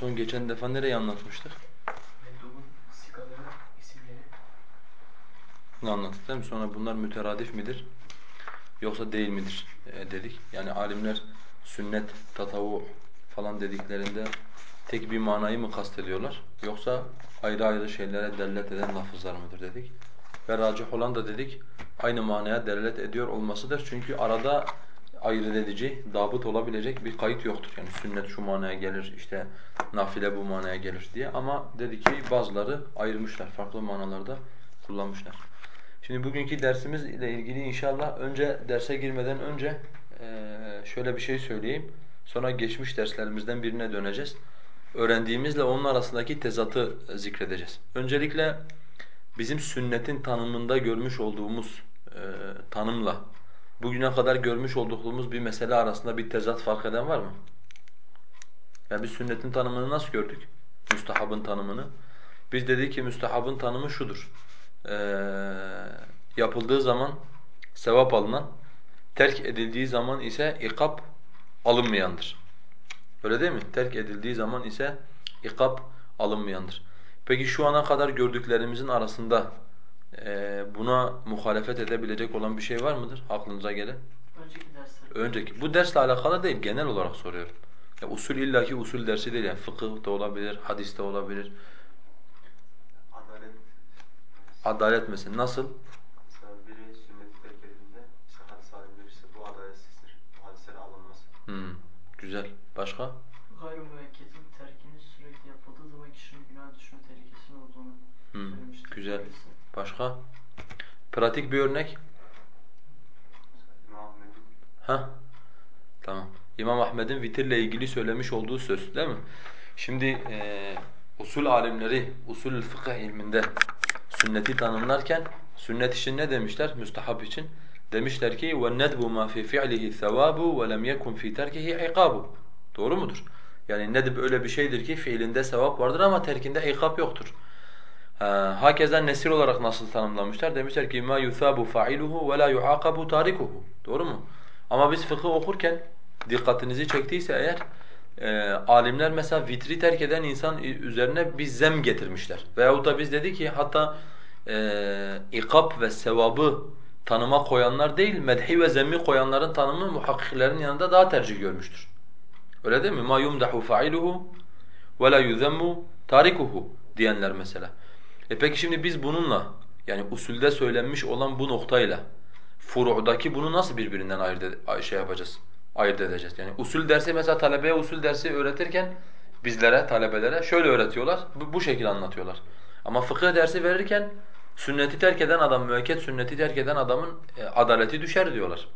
son geçen defa nereyi anlatmıştık? Ne anlattık değil mi? Sonra bunlar müteradif midir? Yoksa değil midir e, dedik. Yani alimler sünnet, tatavu falan dediklerinde tek bir manayı mı kastediyorlar? Yoksa ayrı ayrı şeylere delalet eden lafızlar mıdır dedik. Ve racih olan da dedik aynı manaya delalet ediyor olmasıdır. Çünkü arada ayırt edici, dabıt olabilecek bir kayıt yoktur. Yani sünnet şu manaya gelir, işte nafile bu manaya gelir diye. Ama dedi ki bazıları ayırmışlar, farklı manalarda kullanmışlar. Şimdi bugünkü dersimiz ile ilgili inşallah önce derse girmeden önce şöyle bir şey söyleyeyim. Sonra geçmiş derslerimizden birine döneceğiz. Öğrendiğimizle onun arasındaki tezatı zikredeceğiz. Öncelikle bizim sünnetin tanımında görmüş olduğumuz e, tanımla bugüne kadar görmüş olduğumuz bir mesele arasında bir tezat fark eden var mı? Yani biz sünnetin tanımını nasıl gördük? Müstahabın tanımını. Biz dedik ki müstahabın tanımı şudur. Ee, yapıldığı zaman sevap alınan, terk edildiği zaman ise ikap alınmayandır. Öyle değil mi? Terk edildiği zaman ise ikap alınmayandır. Peki şu ana kadar gördüklerimizin arasında e, buna muhalefet edebilecek olan bir şey var mıdır aklınıza gelen? Önceki dersler. Önceki. Bu dersle alakalı değil, genel olarak soruyorum. Ya usul illaki usul dersi değil yani fıkıh da olabilir, hadis de olabilir. Adalet. Adalet mesela nasıl? Mesela biri sünneti terk edildiğinde işte hadis alimleri işte bu adaletsizdir. Bu hadisler alınmaz. Hmm, güzel. Başka? Gayrı müekketin terkinin sürekli yapıldığı zaman kişinin günah düşme tehlikesinin olduğunu Hmm, söylemiştik. güzel. Birisi. Başka? Pratik bir örnek. Mesela İmam Ahmed'in Ha? Tamam. İmam Ahmed'in vitirle ilgili söylemiş olduğu söz değil mi? Şimdi e, usul alimleri, usul fıkıh ilminde sünneti tanımlarken sünnet için ne demişler? Müstahap için. Demişler ki وَالنَّدْبُ مَا فِي فِعْلِهِ ثَوَابُ وَلَمْ يَكُنْ فِي تَرْكِهِ عِقَابُ Doğru mudur? Yani nedb öyle bir şeydir ki fiilinde sevap vardır ama terkinde ikab yoktur. Ha, hakeza nesir olarak nasıl tanımlamışlar? Demişler ki ma yusabu fa'iluhu ve la yuaqabu tarikuhu. Doğru mu? Ama biz fıkıh okurken dikkatinizi çektiyse eğer e, alimler mesela vitri terk eden insan üzerine bir zem getirmişler. Veyahut da biz dedi ki hatta e, ikab ve sevabı tanıma koyanlar değil, medhi ve zemmi koyanların tanımı muhakkiklerin yanında daha tercih görmüştür. Öyle değil mi? Yumdahu fa'iluhu ve la yuzemmu tarikuhu diyenler mesela. E peki şimdi biz bununla yani usulde söylenmiş olan bu noktayla furu'daki bunu nasıl birbirinden ayırt şey yapacağız? Ayırt edeceğiz. Yani usul dersi mesela talebeye usul dersi öğretirken bizlere, talebelere şöyle öğretiyorlar. Bu, bu şekilde anlatıyorlar. Ama fıkıh dersi verirken sünneti terk eden adam, müekket sünneti terk eden adamın e, adaleti düşer diyorlar.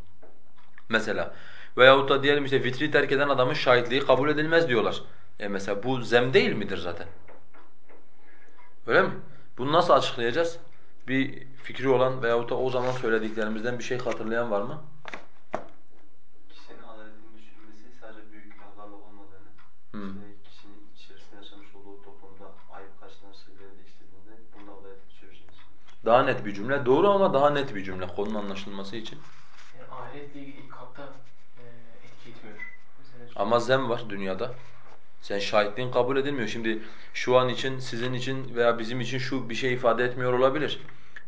Mesela veyahut da diyelim işte vitri terk eden adamın şahitliği kabul edilmez diyorlar. E mesela bu zem değil midir zaten? Öyle mi? Bunu nasıl açıklayacağız? Bir fikri olan veyahut da o zaman söylediklerimizden bir şey hatırlayan var mı? kişinin adaletinin düşürülmesi sadece büyük günahlarla olmadığını, Hmm. işte kişinin içerisinde yaşamış olduğu toplumda ayıp karşılanan şeyleri değiştirdiğinde bunun da adaleti düşüreceğini. Daha net bir cümle. Doğru ama daha net bir cümle konunun anlaşılması için. Yani ahiretle ilgili ikapta e, etki etmiyor. Ama zem var dünyada. Sen şahitliğin kabul edilmiyor. Şimdi şu an için, sizin için veya bizim için şu bir şey ifade etmiyor olabilir.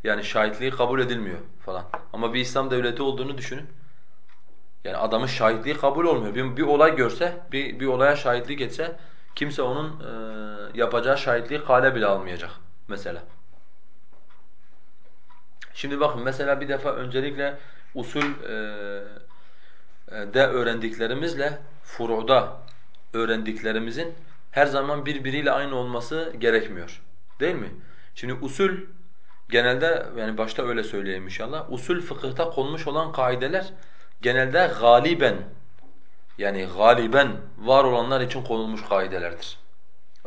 Yani şahitliği kabul edilmiyor falan. Ama bir İslam devleti olduğunu düşünün. Yani adamın şahitliği kabul olmuyor. Bir, bir olay görse, bir, bir olaya şahitlik etse kimse onun e, yapacağı şahitliği kale bile almayacak mesela. Şimdi bakın mesela bir defa öncelikle usul e, e, de öğrendiklerimizle furu'da öğrendiklerimizin her zaman birbiriyle aynı olması gerekmiyor. Değil mi? Şimdi usul genelde yani başta öyle söyleyeyim inşallah. Usul fıkıhta konmuş olan kaideler genelde galiben yani galiben var olanlar için konulmuş kaidelerdir.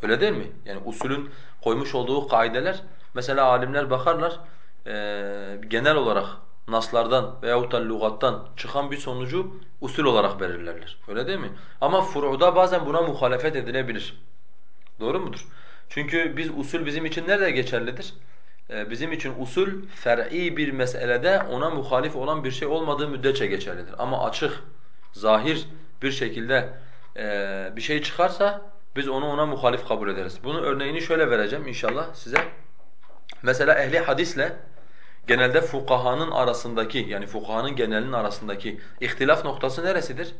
Öyle değil mi? Yani usulün koymuş olduğu kaideler mesela alimler bakarlar eee, genel olarak naslardan veyahut da lügattan çıkan bir sonucu usul olarak belirlerler. Öyle değil mi? Ama furu'da bazen buna muhalefet edilebilir. Doğru mudur? Çünkü biz usul bizim için nerede geçerlidir? Ee, bizim için usul fer'i bir meselede ona muhalif olan bir şey olmadığı müddetçe geçerlidir. Ama açık, zahir bir şekilde e, bir şey çıkarsa Biz onu ona muhalif kabul ederiz. Bunun örneğini şöyle vereceğim inşallah size. Mesela ehli hadisle genelde fukahanın arasındaki yani fukahanın genelinin arasındaki ihtilaf noktası neresidir?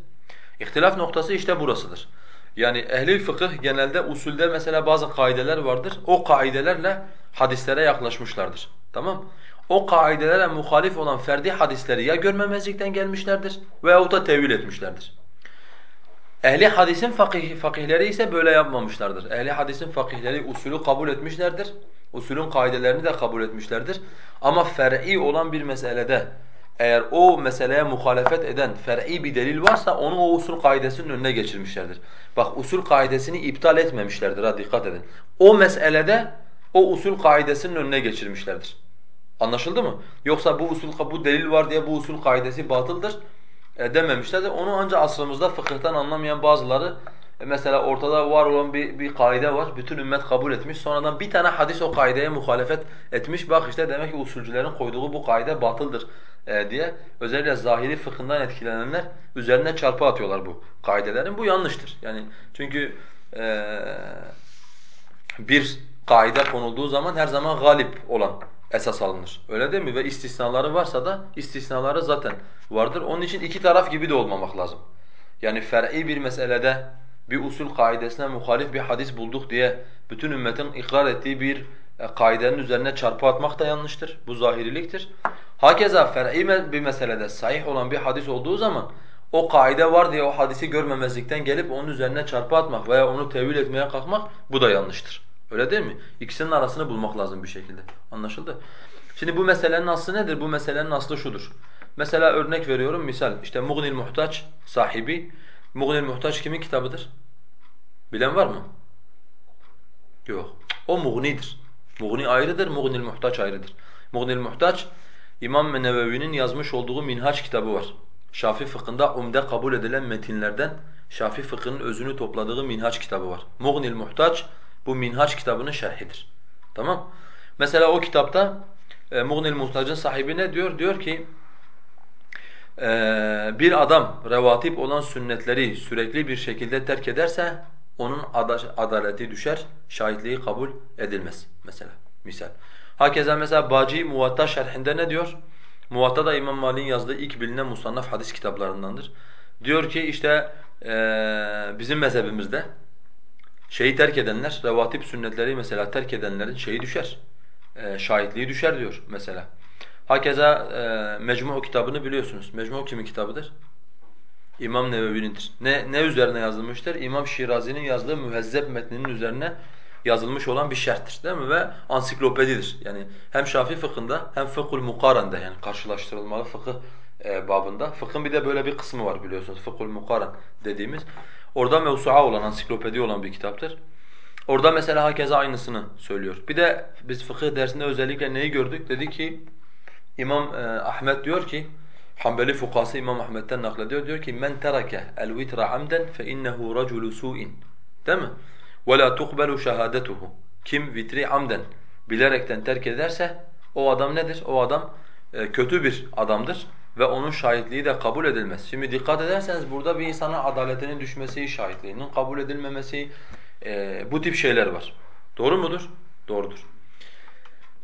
İhtilaf noktası işte burasıdır. Yani ehli fıkıh genelde usulde mesela bazı kaideler vardır. O kaidelerle hadislere yaklaşmışlardır. Tamam? O kaidelere muhalif olan ferdi hadisleri ya görmemezlikten gelmişlerdir veyahut da tevil etmişlerdir. Ehli hadisin fakih, fakihleri ise böyle yapmamışlardır. Ehli hadisin fakihleri usulü kabul etmişlerdir. Usulün kaidelerini de kabul etmişlerdir. Ama fer'i olan bir meselede eğer o meseleye muhalefet eden fer'i bir delil varsa onu o usul kaidesinin önüne geçirmişlerdir. Bak usul kaidesini iptal etmemişlerdir ha dikkat edin. O meselede o usul kaidesinin önüne geçirmişlerdir. Anlaşıldı mı? Yoksa bu usul bu delil var diye bu usul kaidesi batıldır e, dememişlerdir. Onu ancak asrımızda fıkıhtan anlamayan bazıları mesela ortada var olan bir, bir kaide var. Bütün ümmet kabul etmiş. Sonradan bir tane hadis o kaideye muhalefet etmiş. Bak işte demek ki usulcülerin koyduğu bu kaide batıldır e, diye. Özellikle zahiri fıkhından etkilenenler üzerine çarpı atıyorlar bu kaidelerin. Bu yanlıştır. Yani çünkü e, bir kaide konulduğu zaman her zaman galip olan esas alınır. Öyle değil mi? Ve istisnaları varsa da istisnaları zaten vardır. Onun için iki taraf gibi de olmamak lazım. Yani fer'i bir meselede bir usul kaidesine muhalif bir hadis bulduk diye bütün ümmetin ikrar ettiği bir e, kaidenin üzerine çarpı atmak da yanlıştır. Bu zahiriliktir. Hakeza fer'i bir meselede sahih olan bir hadis olduğu zaman o kaide var diye o hadisi görmemezlikten gelip onun üzerine çarpı atmak veya onu tevil etmeye kalkmak bu da yanlıştır. Öyle değil mi? İkisinin arasını bulmak lazım bir şekilde. Anlaşıldı? Şimdi bu meselenin aslı nedir? Bu meselenin aslı şudur. Mesela örnek veriyorum misal işte Muğnil Muhtaç sahibi Muğnil Muhtaç kimin kitabıdır? Bilen var mı? Yok. O Muğni'dir. Muğni ayrıdır, Muğnil Muhtaç ayrıdır. Muğnil Muhtaç İmam Nevevi'nin yazmış olduğu Minhaç kitabı var. Şafi fıkhında umde kabul edilen metinlerden Şafi fıkhının özünü topladığı Minhaç kitabı var. Muğnil Muhtaç bu Minhaç kitabının şerhidir. Tamam? Mesela o kitapta e, Muğnil Muhtac'ın sahibi ne diyor? Diyor ki bir adam revatip olan sünnetleri sürekli bir şekilde terk ederse onun adaleti düşer, şahitliği kabul edilmez mesela misal. Hakeza mesela Baci Muvatta şerhinde ne diyor? Muvatta da İmam Malik'in yazdığı ilk bilinen musannaf hadis kitaplarındandır. Diyor ki işte e, bizim mezhebimizde şeyi terk edenler, revatip sünnetleri mesela terk edenlerin şeyi düşer, e, şahitliği düşer diyor mesela. Hakeza e, Mecmu kitabını biliyorsunuz. Mecmu kimin kitabıdır? İmam Nevevi'nindir. Ne, ne üzerine yazılmıştır? İmam Şirazi'nin yazdığı mühezzeb metninin üzerine yazılmış olan bir şerhtir değil mi? Ve ansiklopedidir. Yani hem Şafii fıkhında hem fıkhul mukaren'de yani karşılaştırılmalı fıkıh e, babında. Fıkhın bir de böyle bir kısmı var biliyorsunuz. Fıkhul mukaren dediğimiz. Orada mevsu'a olan, ansiklopedi olan bir kitaptır. Orada mesela hakeza aynısını söylüyor. Bir de biz fıkıh dersinde özellikle neyi gördük? Dedi ki İmam e, Ahmed diyor ki Hanbeli fukası İmam Ahmed'den naklediyor. Diyor ki men terake el vitra amden fe innehu raculu su'in. Değil mi? Ve la tuqbalu şehadetuhu. Kim vitri amden bilerekten terk ederse o adam nedir? O adam e, kötü bir adamdır ve onun şahitliği de kabul edilmez. Şimdi dikkat ederseniz burada bir insana adaletinin düşmesi, şahitliğinin kabul edilmemesi e, bu tip şeyler var. Doğru mudur? Doğrudur.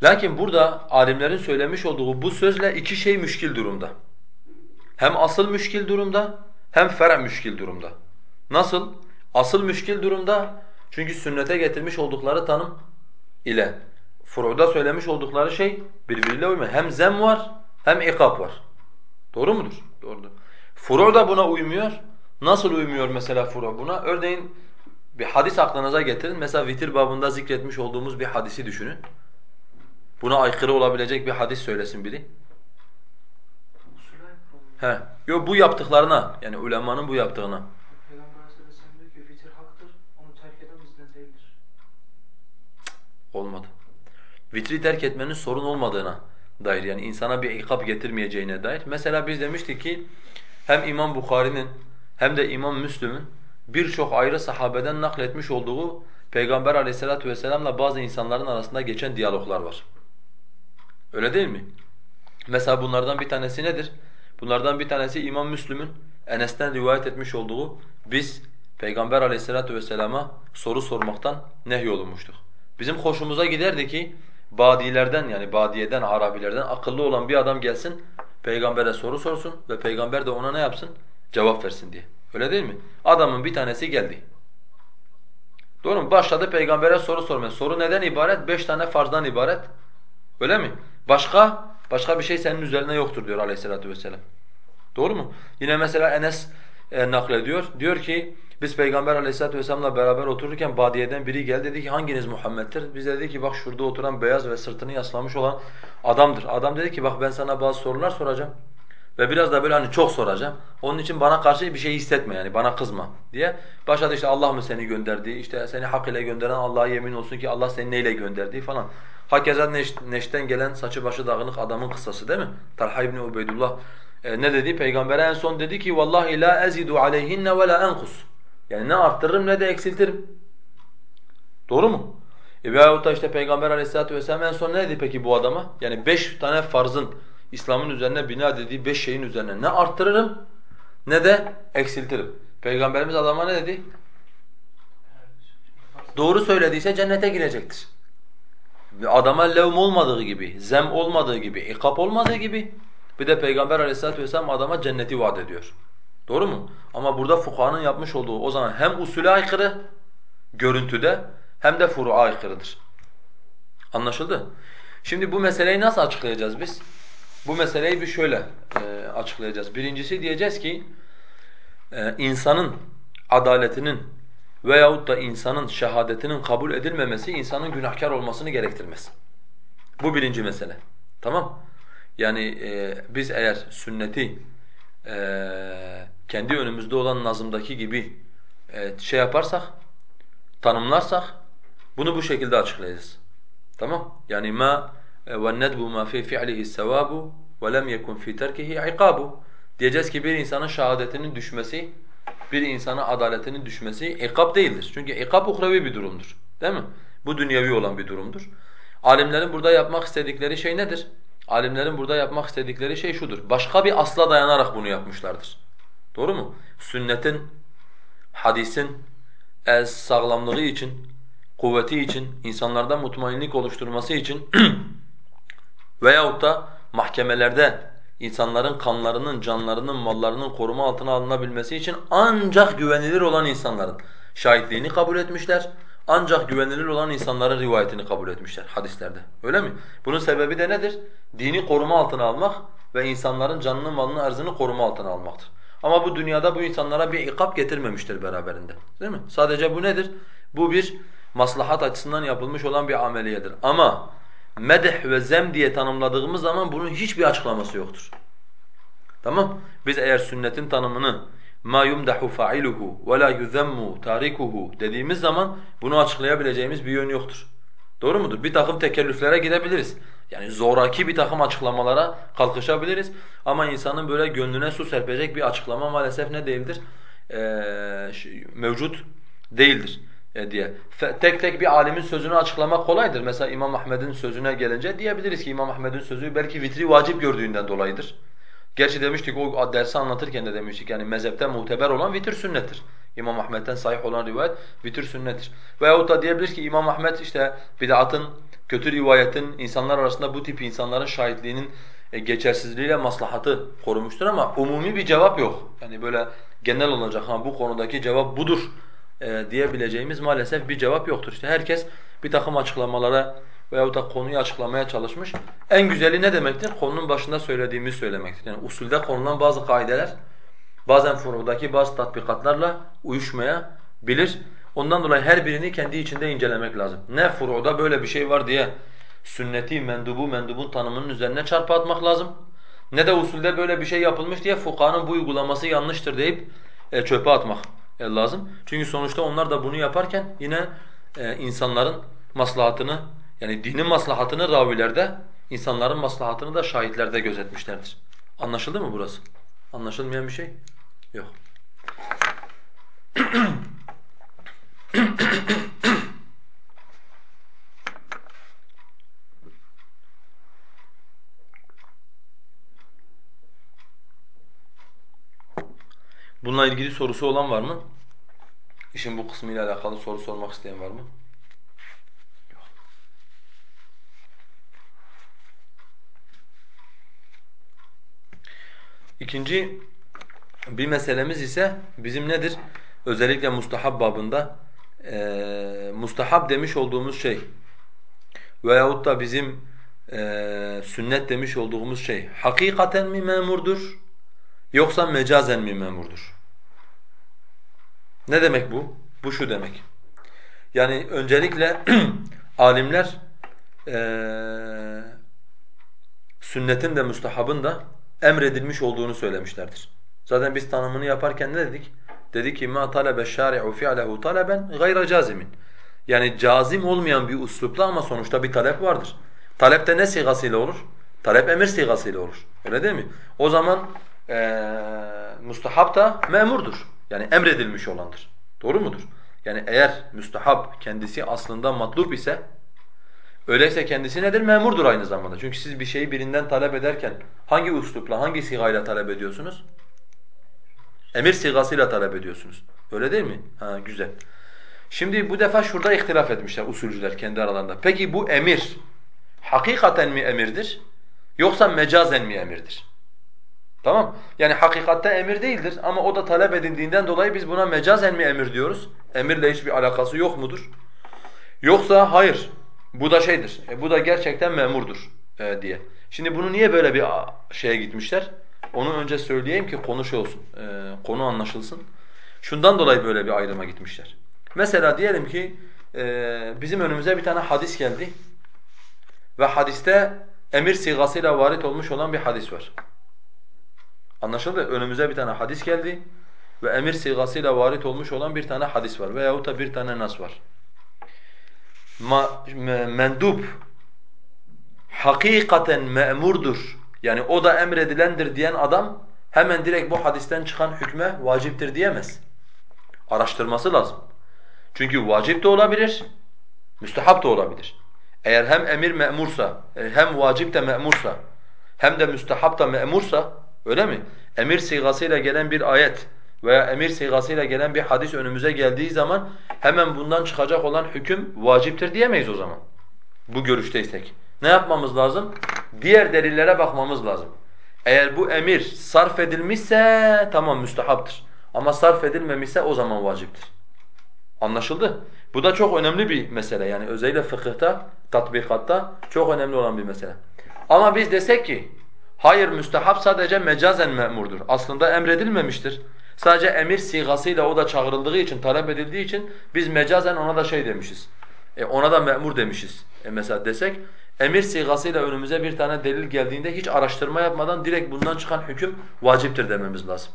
Lakin burada alimlerin söylemiş olduğu bu sözle iki şey müşkil durumda. Hem asıl müşkil durumda hem fer müşkil durumda. Nasıl? Asıl müşkil durumda çünkü sünnete getirmiş oldukları tanım ile furu'da söylemiş oldukları şey birbiriyle uymuyor. Hem zem var hem ikab var. Doğru mudur? Doğrudur. Furu da buna uymuyor. Nasıl uymuyor mesela furu buna? Örneğin bir hadis aklınıza getirin. Mesela vitir babında zikretmiş olduğumuz bir hadisi düşünün. Buna aykırı olabilecek bir hadis söylesin biri. He. Yo bu yaptıklarına yani ulemanın bu yaptığına. Olmadı. Vitri terk etmenin sorun olmadığına dair yani insana bir ikab getirmeyeceğine dair. Mesela biz demiştik ki hem İmam Bukhari'nin hem de İmam Müslüm'ün birçok ayrı sahabeden nakletmiş olduğu Peygamber aleyhissalatu vesselam'la bazı insanların arasında geçen diyaloglar var. Öyle değil mi? Mesela bunlardan bir tanesi nedir? Bunlardan bir tanesi İmam Müslüm'ün Enes'ten rivayet etmiş olduğu biz Peygamber aleyhissalatu vesselama soru sormaktan nehyolunmuştuk. Bizim hoşumuza giderdi ki badilerden yani badiyeden, Arabilerden akıllı olan bir adam gelsin, peygambere soru sorsun ve peygamber de ona ne yapsın? Cevap versin diye. Öyle değil mi? Adamın bir tanesi geldi. Doğru mu? Başladı peygambere soru sormaya. Soru neden ibaret? Beş tane farzdan ibaret. Öyle mi? Başka? Başka bir şey senin üzerine yoktur diyor aleyhissalatu vesselam. Doğru mu? Yine mesela Enes e, naklediyor. Diyor ki biz Peygamber aleyhissalatu vesselam'la beraber otururken badiyeden biri geldi dedi ki hanginiz Muhammed'tir? Biz dedi ki bak şurada oturan beyaz ve sırtını yaslamış olan adamdır. Adam dedi ki bak ben sana bazı sorular soracağım. Ve biraz da böyle hani çok soracağım. Onun için bana karşı bir şey hissetme yani bana kızma diye. Başladı işte Allah mı seni gönderdi? İşte seni hak ile gönderen Allah'a yemin olsun ki Allah seni neyle gönderdi falan. Hakeza Neş, Neş'ten gelen saçı başı dağınık adamın kıssası değil mi? Talha ibn Ubeydullah e, ne dedi? Peygamber'e en son dedi ki vallahi la ezidu aleyhinne ve la enkus. Yani ne arttırırım ne de eksiltirim. Doğru mu? E veyahut da işte Peygamber aleyhissalatu vesselam en son ne dedi peki bu adama? Yani beş tane farzın İslam'ın üzerine bina dediği beş şeyin üzerine ne arttırırım ne de eksiltirim. Peygamberimiz adama ne dedi? Doğru söylediyse cennete girecektir. Adama levm olmadığı gibi, zem olmadığı gibi, ikap olmadığı gibi bir de Peygamber aleyhissalatu vesselam adama cenneti vaat ediyor. Doğru mu? Ama burada fukahanın yapmış olduğu o zaman hem usule aykırı görüntüde hem de furu'a aykırıdır. Anlaşıldı? Şimdi bu meseleyi nasıl açıklayacağız biz? Bu meseleyi bir şöyle e, açıklayacağız. Birincisi diyeceğiz ki e, insanın adaletinin veyahut da insanın şehadetinin kabul edilmemesi insanın günahkar olmasını gerektirmez. Bu birinci mesele. Tamam? Yani e, biz eğer sünneti e, kendi önümüzde olan nazımdaki gibi e, şey yaparsak, tanımlarsak bunu bu şekilde açıklayacağız. Tamam? Yani ma ma fi fi'lihi sevabu ve lem yekun fi terkihi ikabu. Diyeceğiz ki bir insanın şehadetinin düşmesi, bir insana adaletinin düşmesi ikab değildir. Çünkü ikab uhrevi bir durumdur. Değil mi? Bu dünyevi olan bir durumdur. Alimlerin burada yapmak istedikleri şey nedir? Alimlerin burada yapmak istedikleri şey şudur. Başka bir asla dayanarak bunu yapmışlardır. Doğru mu? Sünnetin, hadisin sağlamlığı için, kuvveti için, insanlarda mutmainlik oluşturması için veyahut da mahkemelerde insanların kanlarının, canlarının, mallarının koruma altına alınabilmesi için ancak güvenilir olan insanların şahitliğini kabul etmişler. Ancak güvenilir olan insanların rivayetini kabul etmişler hadislerde. Öyle mi? Bunun sebebi de nedir? Dini koruma altına almak ve insanların canını, malını, arzını koruma altına almaktır. Ama bu dünyada bu insanlara bir ikap getirmemiştir beraberinde. Değil mi? Sadece bu nedir? Bu bir maslahat açısından yapılmış olan bir ameliyedir. Ama medh ve zem diye tanımladığımız zaman bunun hiçbir açıklaması yoktur. Tamam? Biz eğer sünnetin tanımını ma yumdahu fa'iluhu ve la yuzammu tarikuhu dediğimiz zaman bunu açıklayabileceğimiz bir yön yoktur. Doğru mudur? Bir takım tekellüflere gidebiliriz. Yani zoraki bir takım açıklamalara kalkışabiliriz. Ama insanın böyle gönlüne su serpecek bir açıklama maalesef ne değildir? Ee, mevcut değildir diye. Tek tek bir alimin sözünü açıklamak kolaydır. Mesela İmam Ahmed'in sözüne gelince diyebiliriz ki İmam Ahmed'in sözü belki vitri vacip gördüğünden dolayıdır. Gerçi demiştik o dersi anlatırken de demiştik yani mezhepte muteber olan vitir sünnettir. İmam Ahmed'den sahih olan rivayet vitir sünnettir. Veyahut da diyebiliriz ki İmam Ahmed işte bid'atın, kötü rivayetin, insanlar arasında bu tip insanların şahitliğinin e, geçersizliğiyle maslahatı korumuştur ama umumi bir cevap yok. Yani böyle genel olacak ha bu konudaki cevap budur e, diyebileceğimiz maalesef bir cevap yoktur. İşte herkes bir takım açıklamalara veyahut da konuyu açıklamaya çalışmış. En güzeli ne demektir? Konunun başında söylediğimiz söylemektir. Yani usulde konulan bazı kaideler bazen furudaki bazı tatbikatlarla uyuşmayabilir. Ondan dolayı her birini kendi içinde incelemek lazım. Ne furuda böyle bir şey var diye sünneti, mendubu, mendubun tanımının üzerine çarpı atmak lazım. Ne de usulde böyle bir şey yapılmış diye fukahanın bu uygulaması yanlıştır deyip e, çöpe atmak lazım. Çünkü sonuçta onlar da bunu yaparken yine e, insanların maslahatını yani dinin maslahatını ravilerde, insanların maslahatını da şahitlerde gözetmişlerdir. Anlaşıldı mı burası? Anlaşılmayan bir şey? Yok. Bununla ilgili sorusu olan var mı? İşin bu kısmıyla alakalı soru sormak isteyen var mı? İkinci bir meselemiz ise bizim nedir? Özellikle mustahab babında e, mustahab demiş olduğumuz şey veyahut da bizim e, sünnet demiş olduğumuz şey hakikaten mi memurdur yoksa mecazen mi memurdur? Ne demek bu? Bu şu demek. Yani öncelikle alimler e, sünnetin de müstahabın da emredilmiş olduğunu söylemişlerdir. Zaten biz tanımını yaparken ne dedik? Dedi ki ma talebe şari'u fi'lehu taleben gayra cazimin. Yani cazim olmayan bir uslupla ama sonuçta bir talep vardır. Talep de ne sigasıyla olur? Talep emir sigasıyla olur. Öyle değil mi? O zaman ee, mustahab da memurdur. Yani emredilmiş olandır. Doğru mudur? Yani eğer müstahab kendisi aslında matlub ise öyleyse kendisi nedir? Memurdur aynı zamanda. Çünkü siz bir şeyi birinden talep ederken hangi uslupla, hangi sigayla talep ediyorsunuz? Emir sigasıyla talep ediyorsunuz. Öyle değil mi? Ha güzel. Şimdi bu defa şurada ihtilaf etmişler usulcüler kendi aralarında. Peki bu emir hakikaten mi emirdir yoksa mecazen mi emirdir? Tamam? Yani hakikatte emir değildir ama o da talep edildiğinden dolayı biz buna mecazen mi emir diyoruz? Emirle hiçbir alakası yok mudur? Yoksa hayır. Bu da şeydir. E, bu da gerçekten memurdur e, diye. Şimdi bunu niye böyle bir şeye gitmişler? Onu önce söyleyeyim ki konu şey olsun. E, konu anlaşılsın. Şundan dolayı böyle bir ayrıma gitmişler. Mesela diyelim ki e, bizim önümüze bir tane hadis geldi ve hadiste emir sigasıyla varit olmuş olan bir hadis var. Anlaşıldı? Önümüze bir tane hadis geldi ve emir sigasıyla varit olmuş olan bir tane hadis var veyahut da bir tane nas var. Ma, me, mendup hakikaten me'murdur. Yani o da emredilendir diyen adam hemen direkt bu hadisten çıkan hükme vaciptir diyemez. Araştırması lazım. Çünkü vacip de olabilir, müstehap da olabilir. Eğer hem emir me'mursa, hem vacip de me'mursa, hem de müstehap da me'mursa, öyle mi? Emir sigasıyla gelen bir ayet veya emir sigasıyla gelen bir hadis önümüze geldiği zaman hemen bundan çıkacak olan hüküm vaciptir diyemeyiz o zaman. Bu görüşteysek. Ne yapmamız lazım? Diğer delillere bakmamız lazım. Eğer bu emir sarf edilmişse tamam müstehaptır. Ama sarf edilmemişse o zaman vaciptir. Anlaşıldı? Bu da çok önemli bir mesele yani özellikle fıkıhta, tatbikatta çok önemli olan bir mesele. Ama biz desek ki hayır müstehap sadece mecazen memurdur. Aslında emredilmemiştir. Sadece emir sigasıyla o da çağrıldığı için, talep edildiği için biz mecazen ona da şey demişiz. E ona da memur demişiz. E mesela desek emir sigasıyla önümüze bir tane delil geldiğinde hiç araştırma yapmadan direkt bundan çıkan hüküm vaciptir dememiz lazım.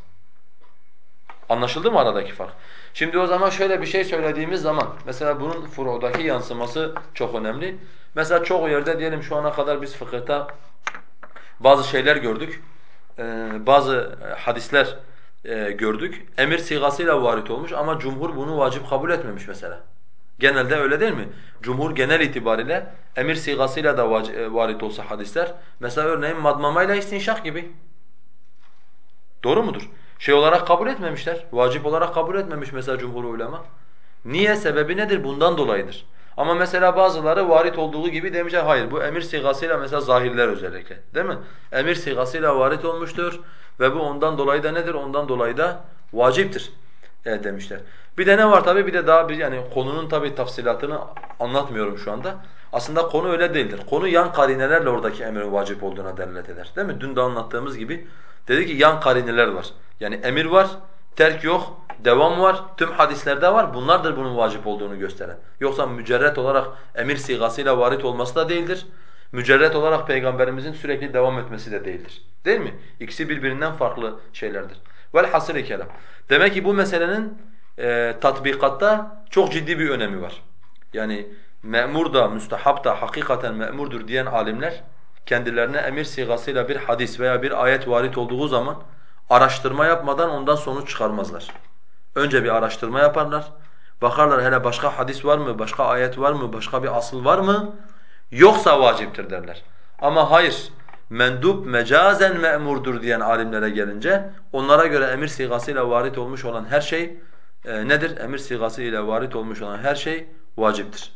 Anlaşıldı mı aradaki fark? Şimdi o zaman şöyle bir şey söylediğimiz zaman mesela bunun furu'daki yansıması çok önemli. Mesela çok yerde diyelim şu ana kadar biz fıkıhta bazı şeyler gördük. Ee, bazı hadisler e, gördük. Emir sigasıyla varit olmuş ama cumhur bunu vacip kabul etmemiş mesela. Genelde öyle değil mi? Cumhur genel itibariyle emir sigasıyla da e, varit olsa hadisler. Mesela örneğin madmamayla istinşak gibi. Doğru mudur? Şey olarak kabul etmemişler. Vacip olarak kabul etmemiş mesela cumhur ulema. Niye? Sebebi nedir? Bundan dolayıdır. Ama mesela bazıları varit olduğu gibi demişler hayır bu emir sigasıyla mesela zahirler özellikle değil mi? Emir sigasıyla varit olmuştur ve bu ondan dolayı da nedir? Ondan dolayı da vaciptir e, demişler. Bir de ne var tabi bir de daha bir yani konunun tabi tafsilatını anlatmıyorum şu anda. Aslında konu öyle değildir. Konu yan karinelerle oradaki emrin vacip olduğuna delalet eder. Değil mi? Dün de anlattığımız gibi dedi ki yan karineler var. Yani emir var, terk yok, devam var, tüm hadislerde var. Bunlardır bunun vacip olduğunu gösteren. Yoksa mücerret olarak emir sigasıyla varit olması da değildir. Mücerret olarak peygamberimizin sürekli devam etmesi de değildir. Değil mi? İkisi birbirinden farklı şeylerdir. Velhasıl kelam. Demek ki bu meselenin e, tatbikatta çok ciddi bir önemi var. Yani memur da, müstehap da hakikaten memurdur diyen alimler kendilerine emir sigasıyla bir hadis veya bir ayet varit olduğu zaman araştırma yapmadan ondan sonuç çıkarmazlar. Önce bir araştırma yaparlar. Bakarlar hele başka hadis var mı, başka ayet var mı, başka bir asıl var mı? Yoksa vaciptir derler. Ama hayır, mendup mecazen me'murdur diyen alimlere gelince onlara göre emir sigasıyla varit olmuş olan her şey e, nedir? Emir sigası ile varit olmuş olan her şey vaciptir.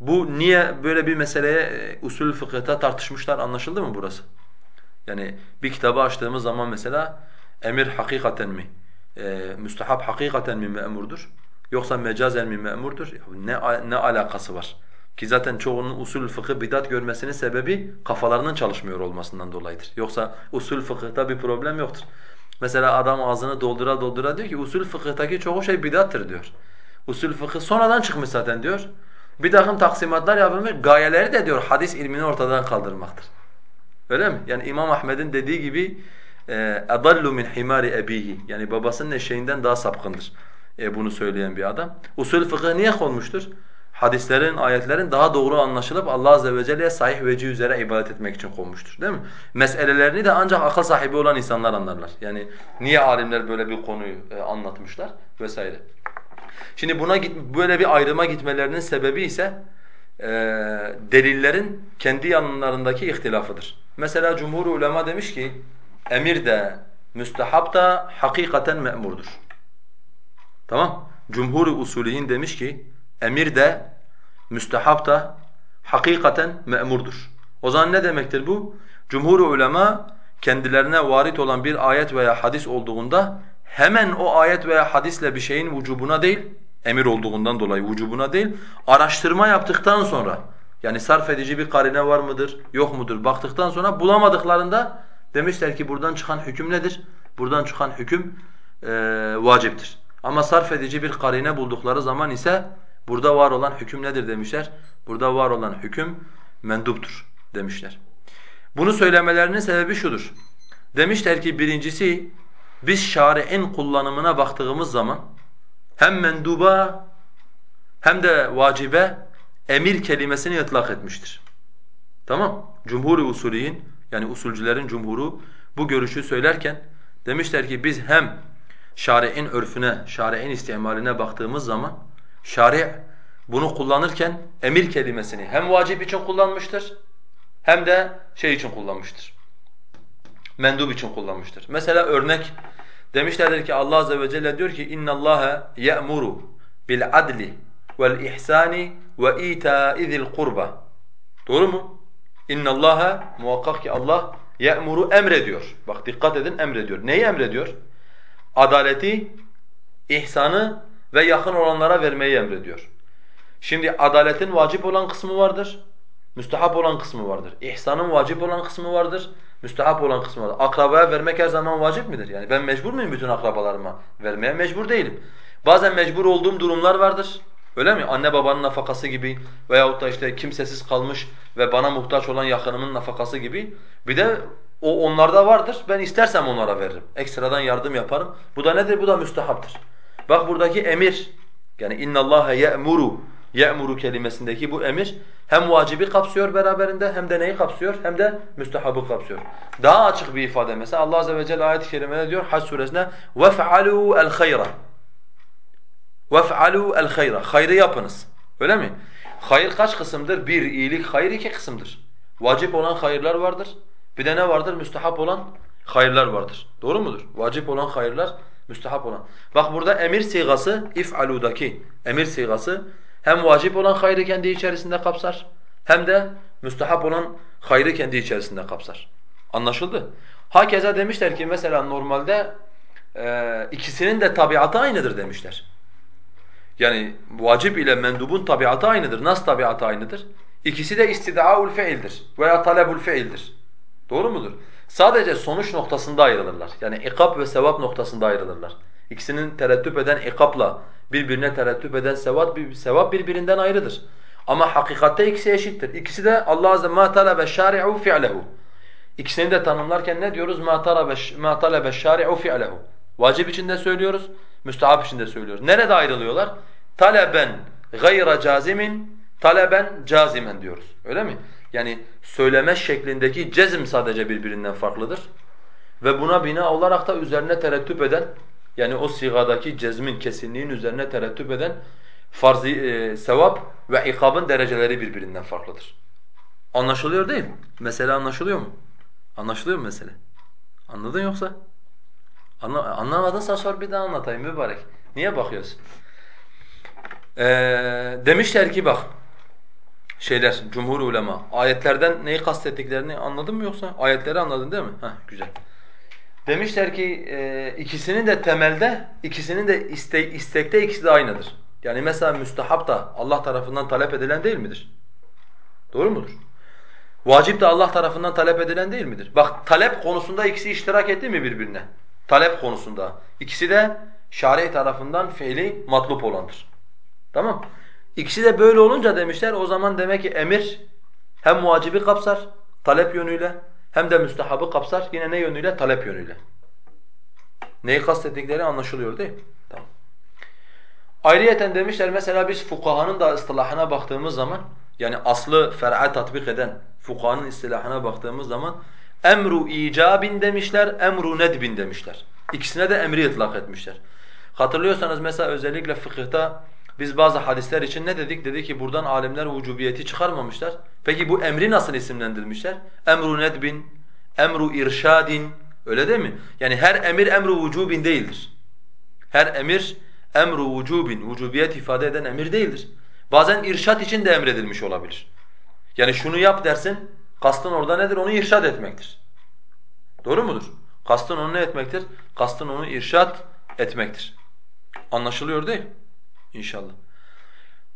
Bu niye böyle bir meseleye e, usul fıkıhta tartışmışlar anlaşıldı mı burası? Yani bir kitabı açtığımız zaman mesela emir hakikaten mi, e, müstehap hakikaten mi memurdur yoksa mecazen mi memurdur? Ne ne alakası var? Ki zaten çoğunun usul fıkıh bidat görmesinin sebebi kafalarının çalışmıyor olmasından dolayıdır. Yoksa usul fıkıhta bir problem yoktur. Mesela adam ağzını doldura doldura diyor ki usul fıkıhtaki çoğu şey bidattır diyor. Usul fıkıh sonradan çıkmış zaten diyor. Bir takım taksimatlar yapılmış, gayeleri de diyor hadis ilmini ortadan kaldırmaktır. Öyle mi? Yani İmam Ahmed'in dediği gibi اَضَلُّ مِنْ حِمَارِ اَب۪يهِ Yani babasının eşeğinden daha sapkındır e, bunu söyleyen bir adam. Usul fıkıh niye konmuştur? Hadislerin, ayetlerin daha doğru anlaşılıp Allah azze ve celle'ye sahih veci üzere ibadet etmek için konmuştur değil mi? Meselelerini de ancak akıl sahibi olan insanlar anlarlar. Yani niye alimler böyle bir konuyu e, anlatmışlar vesaire. Şimdi buna git, böyle bir ayrıma gitmelerinin sebebi ise e, delillerin kendi yanlarındaki ihtilafıdır. Mesela cumhur ulema demiş ki emir de müstehap da hakikaten me'murdur. Tamam? Cumhur usulühin demiş ki emir de müstehap da hakikaten me'murdur. O zaman ne demektir bu? Cumhur ulema kendilerine varit olan bir ayet veya hadis olduğunda hemen o ayet veya hadisle bir şeyin vücubuna değil, emir olduğundan dolayı vücubuna değil, araştırma yaptıktan sonra yani sarf edici bir karine var mıdır, yok mudur baktıktan sonra bulamadıklarında demişler ki buradan çıkan hüküm nedir? Buradan çıkan hüküm e, vaciptir. Ama sarf edici bir karine buldukları zaman ise burada var olan hüküm nedir demişler? Burada var olan hüküm menduptur demişler. Bunu söylemelerinin sebebi şudur. Demişler ki birincisi biz şari'in kullanımına baktığımız zaman hem menduba hem de vacibe emir kelimesini ıtlak etmiştir. Tamam? Cumhur-i usuliyin yani usulcülerin cumhuru bu görüşü söylerken demişler ki biz hem şari'in örfüne, şari'in istimaline baktığımız zaman şari' bunu kullanırken emir kelimesini hem vacip için kullanmıştır hem de şey için kullanmıştır. Mendub için kullanmıştır. Mesela örnek demişlerdir ki Allah azze ve celle diyor ki inna Allaha ya'muru bil adli vel ihsani ve ita'i zil kurba. Doğru mu? İnna Allaha muhakkak ki Allah ya'muru emrediyor. Bak dikkat edin emrediyor. Neyi emrediyor? Adaleti, ihsanı ve yakın olanlara vermeyi emrediyor. Şimdi adaletin vacip olan kısmı vardır, müstehap olan kısmı vardır. İhsanın vacip olan kısmı vardır, müstehap olan kısmı vardır. Akrabaya vermek her zaman vacip midir? Yani ben mecbur muyum bütün akrabalarıma vermeye? Mecbur değilim. Bazen mecbur olduğum durumlar vardır. Öyle mi? Anne babanın nafakası gibi veyahut da işte kimsesiz kalmış ve bana muhtaç olan yakınımın nafakası gibi. Bir de o onlarda vardır. Ben istersem onlara veririm. Ekstradan yardım yaparım. Bu da nedir? Bu da müstehaptır. Bak buradaki emir yani inna Allaha ya'muru ya'muru kelimesindeki bu emir hem vacibi kapsıyor beraberinde hem de neyi kapsıyor? Hem de müstehabı kapsıyor. Daha açık bir ifade mesela Allah azze ve celle ayet-i kerimede diyor Hac suresine "Vef'alu el hayra." وَفْعَلُوا الْخَيْرَ Hayrı yapınız. Öyle mi? Hayır kaç kısımdır? Bir, iyilik, hayır iki kısımdır. Vacip olan hayırlar vardır. Bir de ne vardır? Müstehap olan hayırlar vardır. Doğru mudur? Vacip olan hayırlar, müstehap olan. Bak burada emir sigası, if'aludaki emir sigası hem vacip olan hayrı kendi içerisinde kapsar hem de müstehap olan hayrı kendi içerisinde kapsar. Anlaşıldı? Hakeza demişler ki mesela normalde e, ikisinin de tabiatı aynıdır demişler. Yani vacip ile mendubun tabiatı aynıdır. Nasıl tabiatı aynıdır? İkisi de istida'ul fiildir veya talebul fiildir. Doğru mudur? Sadece sonuç noktasında ayrılırlar. Yani ikab ve sevap noktasında ayrılırlar. İkisinin tereddüp eden ikapla birbirine tereddüp eden sevap, sevap birbirinden ayrıdır. Ama hakikatte ikisi eşittir. İkisi de Allah azze ma talebe şari'u fi'lehu. İkisini de tanımlarken ne diyoruz? Ma talebe ma talebe şari'u fi'lehu. Vacip içinde söylüyoruz, müstahap içinde söylüyoruz. Nerede ayrılıyorlar? Taleben gayra cazimin, taleben cazimen diyoruz. Öyle mi? Yani söyleme şeklindeki cezim sadece birbirinden farklıdır. Ve buna bina olarak da üzerine tereddüp eden yani o sigadaki cezmin kesinliğin üzerine terettüp eden farz e, sevap ve ikabın dereceleri birbirinden farklıdır. Anlaşılıyor değil mi? Mesele anlaşılıyor mu? Anlaşılıyor mu mesele? Anladın yoksa? Anla, anlamadınsa sor bir daha anlatayım mübarek. Niye bakıyorsun? Ee, demişler ki bak şeyler cumhur ulema ayetlerden neyi kastettiklerini anladın mı yoksa ayetleri anladın değil mi? Heh, güzel. Demişler ki e, ikisinin de temelde ikisinin de iste, istekte ikisi de aynıdır. Yani mesela müstehap da Allah tarafından talep edilen değil midir? Doğru mudur? Vacip de Allah tarafından talep edilen değil midir? Bak talep konusunda ikisi iştirak etti mi birbirine? Talep konusunda. İkisi de şari tarafından fiili matlup olandır. Tamam İkisi de böyle olunca demişler o zaman demek ki emir hem vacibi kapsar talep yönüyle hem de müstehabı kapsar yine ne yönüyle? Talep yönüyle. Neyi kastettikleri anlaşılıyor değil mi? Tamam. Ayrıyeten demişler mesela biz fukahanın da ıstılahına baktığımız zaman yani aslı fer'a tatbik eden fukahanın istilahına baktığımız zaman emru icabin demişler, emru nedbin demişler. İkisine de emri ıtlak etmişler. Hatırlıyorsanız mesela özellikle fıkıhta biz bazı hadisler için ne dedik? Dedi ki buradan alimler vücubiyeti çıkarmamışlar. Peki bu emri nasıl isimlendirmişler? Emru nedbin, emru irşadin öyle değil mi? Yani her emir emru vücubin değildir. Her emir emru vücubin, vücubiyet ifade eden emir değildir. Bazen irşat için de emredilmiş olabilir. Yani şunu yap dersin, kastın orada nedir? Onu irşad etmektir. Doğru mudur? Kastın onu ne etmektir? Kastın onu irşad etmektir. Anlaşılıyor değil İnşallah.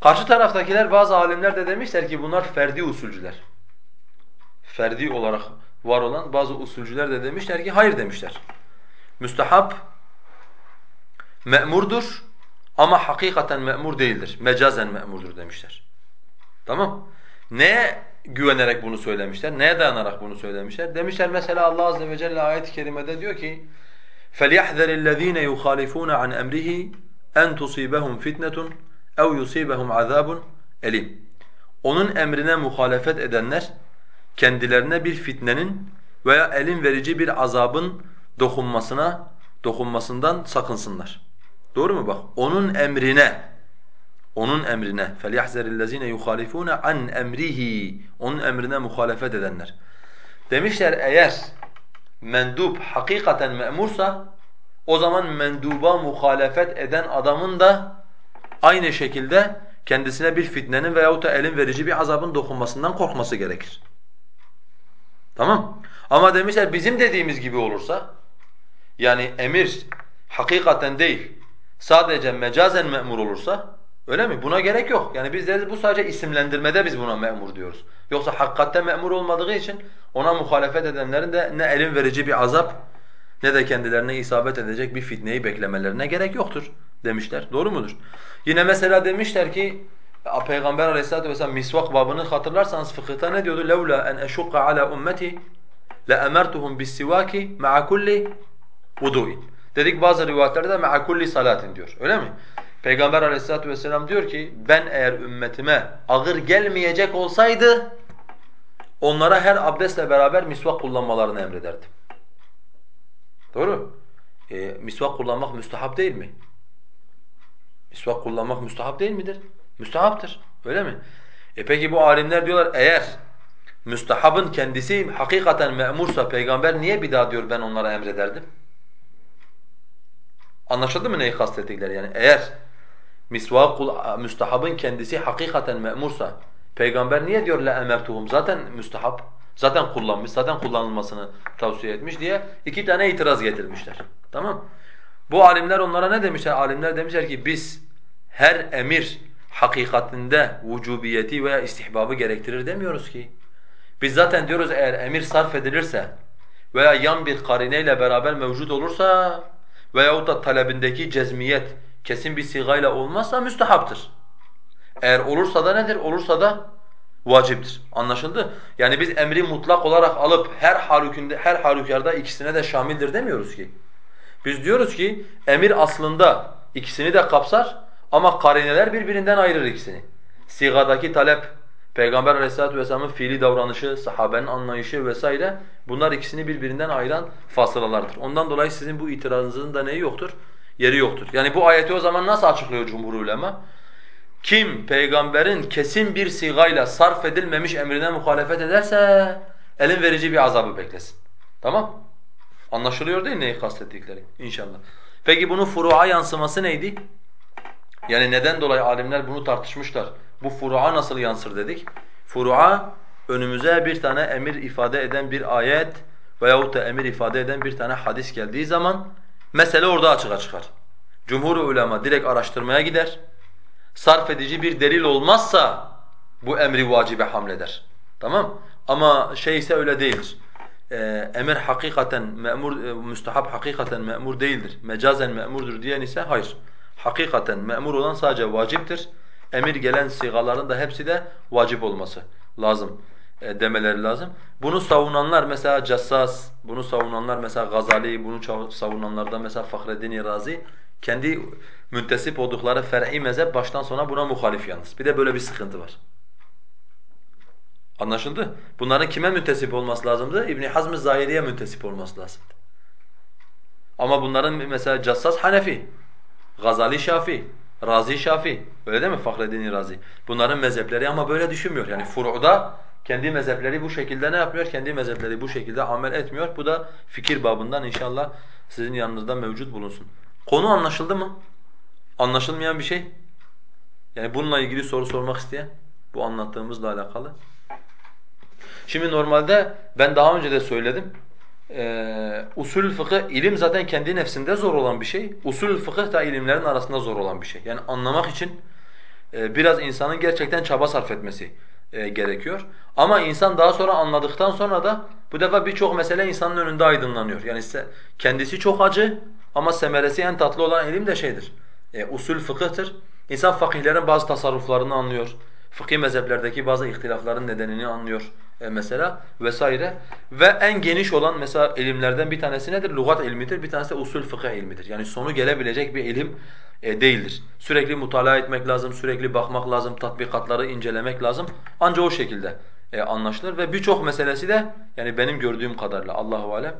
Karşı taraftakiler bazı alimler de demişler ki bunlar ferdi usulcüler. Ferdi olarak var olan bazı usulcüler de demişler ki hayır demişler. Müstehap me'murdur ama hakikaten me'mur değildir. Mecazen me'murdur demişler. Tamam? Neye güvenerek bunu söylemişler? Neye dayanarak bunu söylemişler? Demişler mesela Allah azze ve celle ayet-i kerimede diyor ki فَلْيَحْذَرِ الَّذ۪ينَ يُخَالِفُونَ عَنْ اَمْرِهِ en tusibehum fitnetun ev yusibehum azabun elim. Onun emrine muhalefet edenler kendilerine bir fitnenin veya elin verici bir azabın dokunmasına dokunmasından sakınsınlar. Doğru mu bak? Onun emrine onun emrine فَلْيَحْزَرِ الَّذ۪ينَ يُخَالِفُونَ an emrihi Onun emrine muhalefet edenler. Demişler eğer mendup hakikaten me'mursa o zaman menduba muhalefet eden adamın da aynı şekilde kendisine bir fitnenin veyahut da elin verici bir azabın dokunmasından korkması gerekir. Tamam? Ama demişler bizim dediğimiz gibi olursa yani emir hakikaten değil sadece mecazen memur olursa Öyle mi? Buna gerek yok. Yani biz deriz bu sadece isimlendirmede biz buna memur diyoruz. Yoksa hakikatte memur olmadığı için ona muhalefet edenlerin de ne elin verici bir azap ne de kendilerine isabet edecek bir fitneyi beklemelerine gerek yoktur demişler. Doğru mudur? Yine mesela demişler ki Peygamber Aleyhissalatu vesselam misvak babını hatırlarsanız fıkıhta ne diyordu? Levla en eşukka ala ummeti la emertuhum bis sivaki ma'a kulli. Dedik bazı rivayetlerde ma'a kulli salatin diyor. Öyle mi? Peygamber Aleyhisselatü vesselam diyor ki ben eğer ümmetime ağır gelmeyecek olsaydı onlara her abdestle beraber misvak kullanmalarını emrederdim. Doğru. E, misvak kullanmak müstahap değil mi? Misvak kullanmak müstahap değil midir? Müstahaptır. Öyle mi? E peki bu alimler diyorlar eğer müstahabın kendisi hakikaten me'mursa peygamber niye bir daha diyor ben onlara emrederdim? Anlaşıldı mı neyi kastettikleri yani? Eğer misvak müstahabın kendisi hakikaten me'mursa peygamber niye diyor la emertuhum zaten müstahap? Zaten kullanmış, zaten kullanılmasını tavsiye etmiş diye iki tane itiraz getirmişler. Tamam Bu alimler onlara ne demişler? Alimler demişler ki biz her emir hakikatinde vücubiyeti veya istihbabı gerektirir demiyoruz ki. Biz zaten diyoruz eğer emir sarf edilirse veya yan bir karineyle beraber mevcut olursa veyahut da talebindeki cezmiyet kesin bir sigayla olmazsa müstehaptır. Eğer olursa da nedir? Olursa da vaciptir. Anlaşıldı? Yani biz emri mutlak olarak alıp her halükünde her halükarda ikisine de şamildir demiyoruz ki. Biz diyoruz ki emir aslında ikisini de kapsar ama karineler birbirinden ayırır ikisini. Sigadaki talep, Peygamber Aleyhisselatü vesselam'ın fiili davranışı, sahabenin anlayışı vesaire bunlar ikisini birbirinden ayıran fasılalardır. Ondan dolayı sizin bu itirazınızın da neyi yoktur? Yeri yoktur. Yani bu ayeti o zaman nasıl açıklıyor cumhur ulema? Kim peygamberin kesin bir sigayla sarf edilmemiş emrine muhalefet ederse elin verici bir azabı beklesin. Tamam? Anlaşılıyor değil neyi kastettikleri inşallah. Peki bunun furu'a yansıması neydi? Yani neden dolayı alimler bunu tartışmışlar? Bu furu'a nasıl yansır dedik? Furu'a önümüze bir tane emir ifade eden bir ayet veyahut da emir ifade eden bir tane hadis geldiği zaman mesele orada açığa çıkar. Cumhur ulema direkt araştırmaya gider. Sarf edici bir delil olmazsa bu emri vacibe hamleder. Tamam? Ama şey ise öyle değildir. Ee, emir hakikaten memur, e, müstehap hakikaten memur değildir. Mecazen memurdur diyen ise hayır. Hakikaten memur olan sadece vaciptir. Emir gelen sigaların da hepsi de vacip olması lazım demeleri lazım. Bunu savunanlar mesela Cassas, bunu savunanlar mesela Gazali, bunu çav- savunanlar da mesela Fahreddin Razi kendi müntesip oldukları fer'i mezhep baştan sona buna muhalif yalnız. Bir de böyle bir sıkıntı var. Anlaşıldı? Bunların kime müntesip olması lazımdı? İbn Hazm-ı Zahiri'ye müntesip olması lazımdı. Ama bunların mesela Cassas Hanefi, Gazali Şafi, Razi Şafi. Öyle değil mi? Fahreddin Razi. Bunların mezhepleri ama böyle düşünmüyor. Yani furu'da kendi mezhepleri bu şekilde ne yapıyor? Kendi mezhepleri bu şekilde amel etmiyor. Bu da fikir babından inşallah sizin yanınızda mevcut bulunsun. Konu anlaşıldı mı? Anlaşılmayan bir şey? Yani bununla ilgili soru sormak isteyen bu anlattığımızla alakalı. Şimdi normalde ben daha önce de söyledim. Ee, usul fıkıh ilim zaten kendi nefsinde zor olan bir şey. Usul fıkıh da ilimlerin arasında zor olan bir şey. Yani anlamak için e, biraz insanın gerçekten çaba sarf etmesi e, gerekiyor. Ama insan daha sonra anladıktan sonra da bu defa birçok mesele insanın önünde aydınlanıyor. Yani kendisi çok acı ama semeresi en tatlı olan ilim de şeydir. E, usul fıkıhtır. İnsan fakihlerin bazı tasarruflarını anlıyor. Fıkhi mezheplerdeki bazı ihtilafların nedenini anlıyor e, mesela vesaire. Ve en geniş olan mesela ilimlerden bir tanesi nedir? Lugat ilmidir. Bir tanesi de usul fıkıh ilmidir. Yani sonu gelebilecek bir ilim e, değildir. Sürekli mutalaa etmek lazım, sürekli bakmak lazım, tatbikatları incelemek lazım. Ancak o şekilde e, anlaşılır ve birçok meselesi de yani benim gördüğüm kadarıyla Allahu alem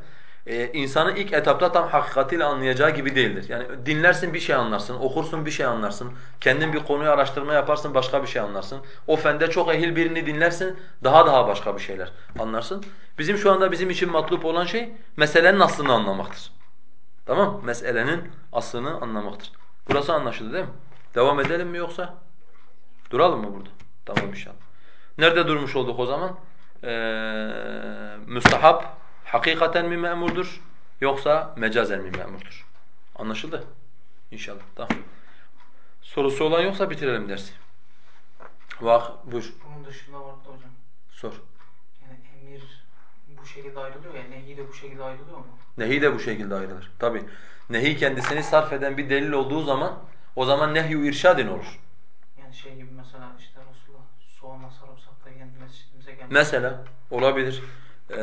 e, insanı ilk etapta tam hakikatiyle anlayacağı gibi değildir. Yani dinlersin bir şey anlarsın, okursun bir şey anlarsın, kendin bir konuyu araştırma yaparsın başka bir şey anlarsın. O fende çok ehil birini dinlersin daha daha başka bir şeyler anlarsın. Bizim şu anda bizim için matlup olan şey meselenin aslını anlamaktır. Tamam? Meselenin aslını anlamaktır. Burası anlaşıldı değil mi? Devam edelim mi yoksa? Duralım mı burada? Tamam inşallah. Nerede durmuş olduk o zaman? Ee, müstahap hakikaten mi memurdur yoksa mecazen mi memurdur? Anlaşıldı? İnşallah. Tamam. Sorusu olan yoksa bitirelim dersi. Vak, buyur. Bunun dışında vardı hocam. Sor. Şekilde ayrılıyor ya, nehi de bu şekilde ayrılıyor mu? Nehi de bu şekilde ayrılır. Tabi. Nehi kendisini sarf eden bir delil olduğu zaman o zaman nehyü irşadin olur. Yani şey gibi mesela işte Resulullah soğanla sarımsakla kendi mescidimize gelmiş. Mesela olabilir. Ee,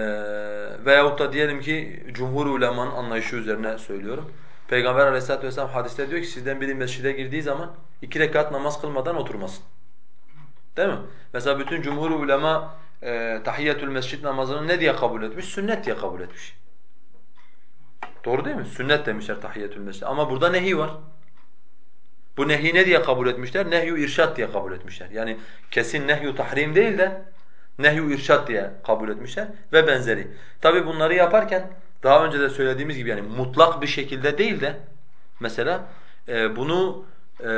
veyahut da diyelim ki cumhur ulemanın anlayışı üzerine söylüyorum. Peygamber aleyhissalatu vesselam hadiste diyor ki sizden biri mescide girdiği zaman iki rekat namaz kılmadan oturmasın. Değil mi? Mesela bütün cumhur ulema e, tahiyyetül mescid namazını ne diye kabul etmiş? Sünnet diye kabul etmiş. Doğru değil mi? Sünnet demişler tahiyyetül mescid. Ama burada nehi var. Bu nehi ne diye kabul etmişler? Nehyü irşat diye kabul etmişler. Yani kesin nehyü tahrim değil de nehyü irşat diye kabul etmişler ve benzeri. Tabi bunları yaparken daha önce de söylediğimiz gibi yani mutlak bir şekilde değil de mesela e, bunu e,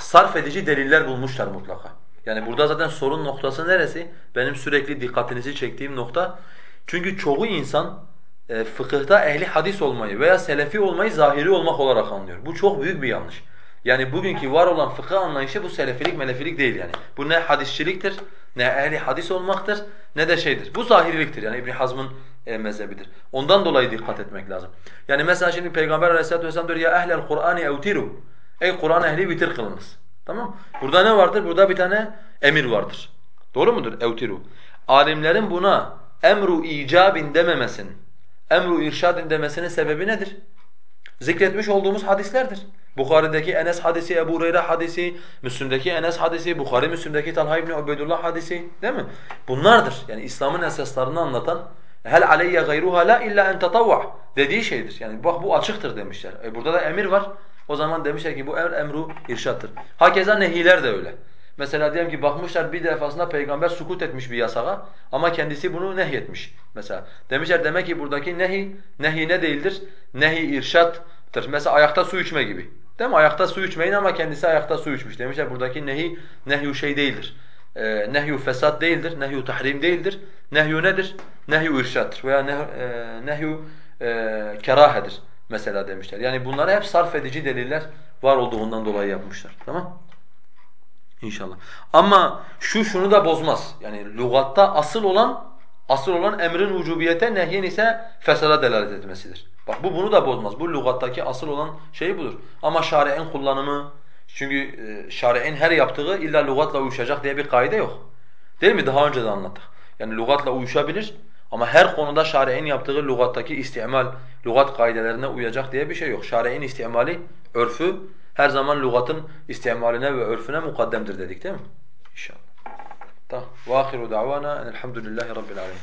sarf edici deliller bulmuşlar mutlaka. Yani burada zaten sorun noktası neresi? Benim sürekli dikkatinizi çektiğim nokta. Çünkü çoğu insan e, fıkıhta ehli hadis olmayı veya selefi olmayı zahiri olmak olarak anlıyor. Bu çok büyük bir yanlış. Yani bugünkü var olan fıkıh anlayışı bu selefilik melefilik değil yani. Bu ne hadisçiliktir, ne ehli hadis olmaktır, ne de şeydir. Bu zahiriliktir yani İbn Hazm'ın e, mezhebidir. Ondan dolayı dikkat etmek lazım. Yani mesela şimdi Peygamber Aleyhisselatü vesselam diyor ya ehlel Kur'ani evtiru. Ey Kur'an ehli bitir kılınız. Tamam? Burada ne vardır? Burada bir tane emir vardır. Doğru mudur? Evtiru. Alimlerin buna emru icabin dememesin, emru irşadin demesinin sebebi nedir? Zikretmiş olduğumuz hadislerdir. Bukhari'deki Enes hadisi, Ebu Hureyre hadisi, Müslim'deki Enes hadisi, Bukhari Müslim'deki Talha İbni Ubeydullah hadisi değil mi? Bunlardır. Yani İslam'ın esaslarını anlatan hel aleyye gayruha la illa en tatavva dediği şeydir. Yani bak bu açıktır demişler. E burada da emir var. O zaman demişler ki bu emr emru irşattır. Hakeza nehiler de öyle. Mesela diyelim ki bakmışlar bir defasında peygamber sukut etmiş bir yasağa ama kendisi bunu nehyetmiş mesela. Demişler demek ki buradaki nehi, nehi ne değildir? Nehi irşat, Mesela ayakta su içme gibi. Değil mi? Ayakta su içmeyin ama kendisi ayakta su içmiş. Demişler buradaki nehi, nehyu şey değildir. Ee, nehyu fesat değildir, nehyu tahrim değildir. Nehyu nedir? Nehyu irşattır veya neh, e, nehyu e, kerahedir mesela demişler. Yani bunları hep sarf edici deliller var olduğundan dolayı yapmışlar. Tamam? İnşallah. Ama şu şunu da bozmaz. Yani lügatta asıl olan asıl olan emrin vücubiyete, nehyin ise fesada delalet etmesidir. Bak bu bunu da bozmaz. Bu lügattaki asıl olan şey budur. Ama şari'in kullanımı çünkü e, şari'in her yaptığı illa lügatla uyuşacak diye bir kaide yok. Değil mi? Daha önce de anlattık. Yani lügatla uyuşabilir ama her konuda şari'in yaptığı lügattaki istimal, lügat kaidelerine uyacak diye bir şey yok. Şari'in istimali, örfü her zaman lügatın istimaline ve örfüne mukaddemdir dedik değil mi? İnşallah. Tamam. Ve ahiru davana enelhamdülillahi rabbil alemin.